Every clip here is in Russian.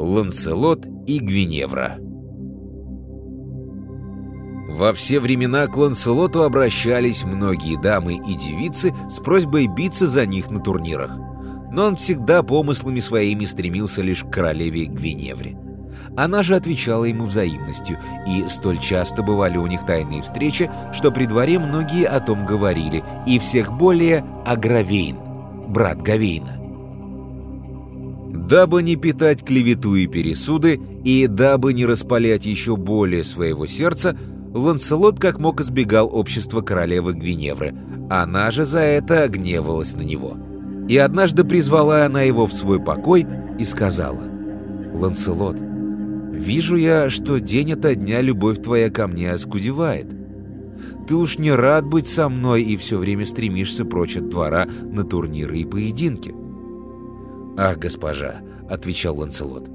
Ланселот и Гвиневра Во все времена к Ланселоту обращались многие дамы и девицы с просьбой биться за них на турнирах. Но он всегда помыслами своими стремился лишь к королеве Гвиневре. Она же отвечала ему взаимностью, и столь часто бывали у них тайные встречи, что при дворе многие о том говорили, и всех более Агравейн, брат Гавейна. Дабы не питать клевету и пересуды, и дабы не распалять еще более своего сердца, Ланселот как мог избегал общества королевы Гвиневры. Она же за это гневалась на него. И однажды призвала она его в свой покой и сказала, «Ланселот, вижу я, что день ото дня любовь твоя ко мне оскудевает. Ты уж не рад быть со мной и все время стремишься прочь от двора на турниры и поединки. «Ах, госпожа», — отвечал Ланселот,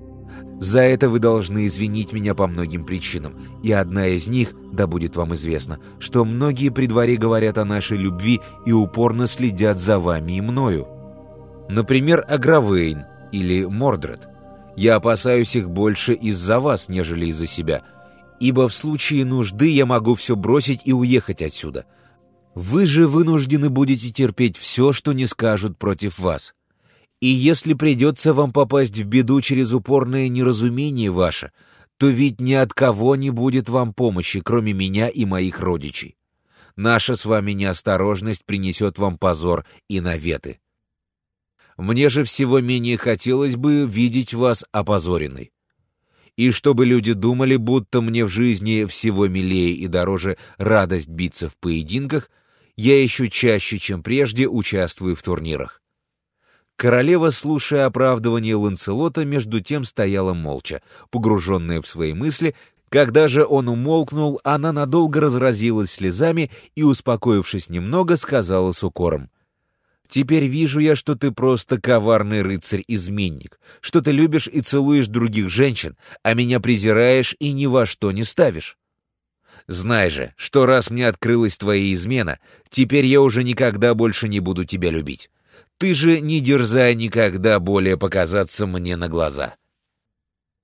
— «за это вы должны извинить меня по многим причинам, и одна из них, да будет вам известно, что многие при дворе говорят о нашей любви и упорно следят за вами и мною. Например, Агравейн или Мордред. Я опасаюсь их больше из-за вас, нежели из-за себя, ибо в случае нужды я могу все бросить и уехать отсюда. Вы же вынуждены будете терпеть все, что не скажут против вас». И если придется вам попасть в беду через упорное неразумение ваше, то ведь ни от кого не будет вам помощи, кроме меня и моих родичей. Наша с вами неосторожность принесет вам позор и наветы. Мне же всего менее хотелось бы видеть вас опозоренной. И чтобы люди думали, будто мне в жизни всего милее и дороже радость биться в поединках, я еще чаще, чем прежде, участвую в турнирах. Королева, слушая оправдывание Ланселота, между тем стояла молча, погруженная в свои мысли. Когда же он умолкнул, она надолго разразилась слезами и, успокоившись немного, сказала с укором. «Теперь вижу я, что ты просто коварный рыцарь-изменник, что ты любишь и целуешь других женщин, а меня презираешь и ни во что не ставишь. Знай же, что раз мне открылась твоя измена, теперь я уже никогда больше не буду тебя любить. Ты же не дерзай никогда более показаться мне на глаза.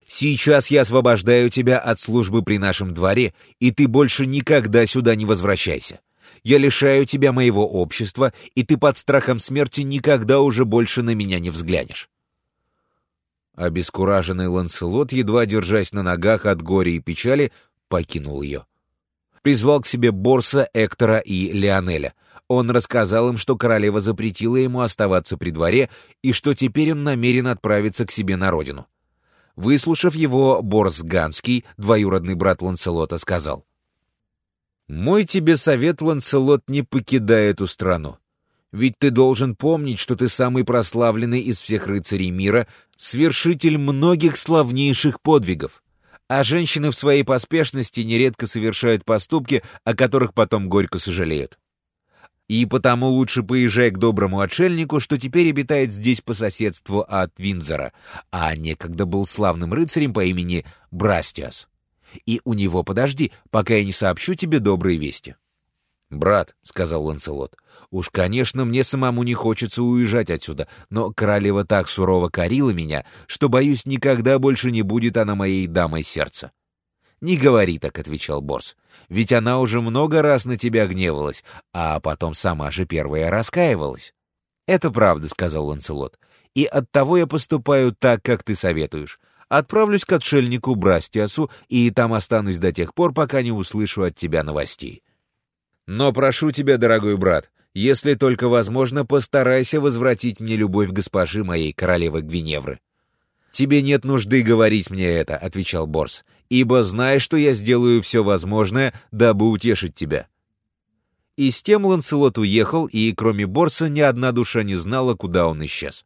Сейчас я освобождаю тебя от службы при нашем дворе, и ты больше никогда сюда не возвращайся. Я лишаю тебя моего общества, и ты под страхом смерти никогда уже больше на меня не взглянешь. Обескураженный Ланселот, едва держась на ногах от горя и печали, покинул ее. Призвал к себе Борса, Эктора и Леонеля, он рассказал им, что королева запретила ему оставаться при дворе и что теперь он намерен отправиться к себе на родину. Выслушав его, Борс Ганский, двоюродный брат Ланселота, сказал, «Мой тебе совет, Ланселот, не покидай эту страну. Ведь ты должен помнить, что ты самый прославленный из всех рыцарей мира, свершитель многих славнейших подвигов. А женщины в своей поспешности нередко совершают поступки, о которых потом горько сожалеют. И потому лучше поезжай к доброму отшельнику, что теперь обитает здесь по соседству от Винзора, а некогда был славным рыцарем по имени Брастиас. И у него подожди, пока я не сообщу тебе добрые вести. «Брат», — сказал Ланселот, — «уж, конечно, мне самому не хочется уезжать отсюда, но королева так сурово корила меня, что, боюсь, никогда больше не будет она моей дамой сердца». «Не говори так», — отвечал Борс. «Ведь она уже много раз на тебя гневалась, а потом сама же первая раскаивалась». «Это правда», — сказал Ланцелот. «И оттого я поступаю так, как ты советуешь. Отправлюсь к отшельнику Брастиасу и там останусь до тех пор, пока не услышу от тебя новостей. Но прошу тебя, дорогой брат, если только возможно, постарайся возвратить мне любовь госпожи моей, королевы Гвиневры». «Тебе нет нужды говорить мне это», — отвечал Борс, «ибо знай, что я сделаю все возможное, дабы утешить тебя». И с тем Ланселот уехал, и кроме Борса ни одна душа не знала, куда он исчез.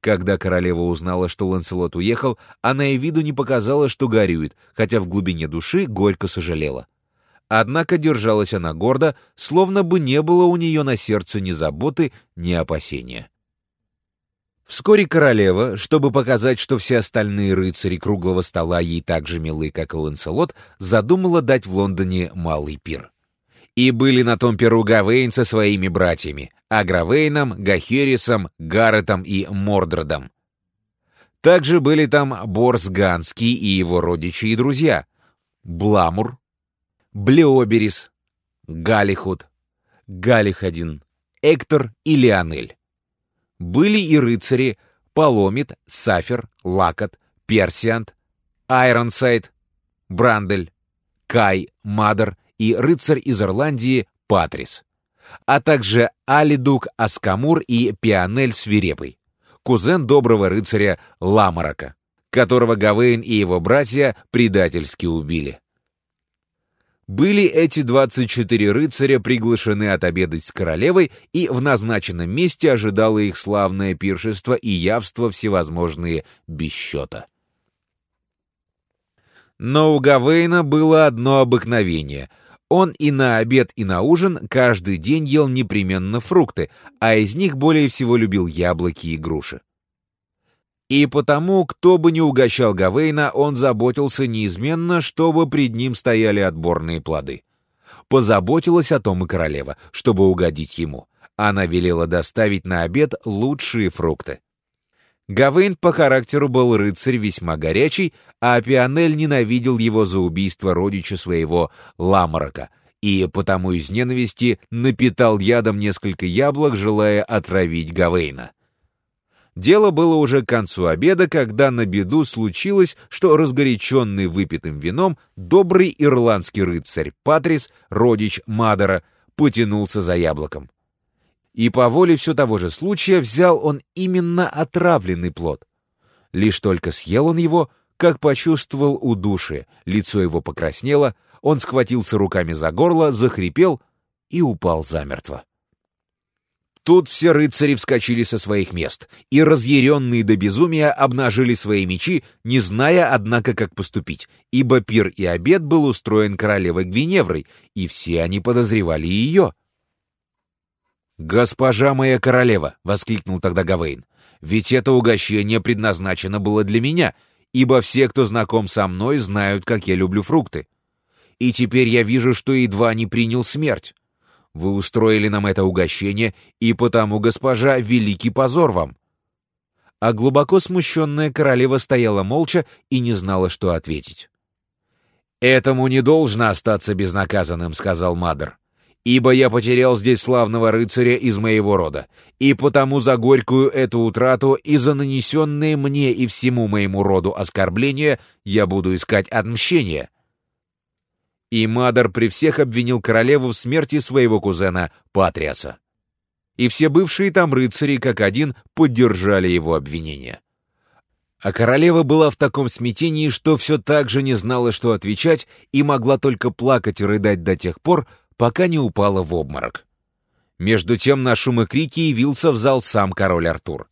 Когда королева узнала, что Ланселот уехал, она и виду не показала, что горюет, хотя в глубине души горько сожалела. Однако держалась она гордо, словно бы не было у нее на сердце ни заботы, ни опасения. Вскоре королева, чтобы показать, что все остальные рыцари круглого стола ей так же милы, как и Ланселот, задумала дать в Лондоне малый пир. И были на том пиру Гавейн со своими братьями, Агравейном, Гахерисом, Гарретом и Мордредом. Также были там Борс Ганский и его родичи и друзья, Бламур, Блеоберис, Галихуд, Галихадин, Эктор и Леонель. Были и рыцари Паломит, Сафер, Лакот, Персиант, Айронсайд, Брандель, Кай, Мадер и рыцарь из Ирландии Патрис, а также Алидук Аскамур и Пианель Свирепый, кузен доброго рыцаря Ламарака, которого Гавейн и его братья предательски убили. Были эти 24 рыцаря приглашены отобедать с королевой, и в назначенном месте ожидало их славное пиршество и явство всевозможные без счета. Но у Гавейна было одно обыкновение. Он и на обед, и на ужин каждый день ел непременно фрукты, а из них более всего любил яблоки и груши. И потому, кто бы ни угощал Гавейна, он заботился неизменно, чтобы пред ним стояли отборные плоды. Позаботилась о том и королева, чтобы угодить ему. Она велела доставить на обед лучшие фрукты. Гавейн по характеру был рыцарь весьма горячий, а Пионель ненавидел его за убийство родича своего Ламарака, и потому из ненависти напитал ядом несколько яблок, желая отравить Гавейна. Дело было уже к концу обеда, когда на беду случилось, что разгоряченный выпитым вином добрый ирландский рыцарь Патрис, родич Мадера, потянулся за яблоком. И по воле все того же случая взял он именно отравленный плод. Лишь только съел он его, как почувствовал удушие, лицо его покраснело, он схватился руками за горло, захрипел и упал замертво. Тут все рыцари вскочили со своих мест и, разъяренные до безумия, обнажили свои мечи, не зная, однако, как поступить, ибо пир и обед был устроен королевой Гвиневрой, и все они подозревали ее. «Госпожа моя королева!» — воскликнул тогда Гавейн. «Ведь это угощение предназначено было для меня, ибо все, кто знаком со мной, знают, как я люблю фрукты. И теперь я вижу, что едва не принял смерть. Вы устроили нам это угощение, и потому, госпожа, великий позор вам!» А глубоко смущенная королева стояла молча и не знала, что ответить. «Этому не должно остаться безнаказанным», — сказал Мадр. «Ибо я потерял здесь славного рыцаря из моего рода, и потому за горькую эту утрату и за нанесенные мне и всему моему роду оскорбления я буду искать отмщение, и Мадр при всех обвинил королеву в смерти своего кузена Патриаса. И все бывшие там рыцари, как один, поддержали его обвинение. А королева была в таком смятении, что все так же не знала, что отвечать, и могла только плакать и рыдать до тех пор, пока не упала в обморок. Между тем на шум и крики явился в зал сам король Артур.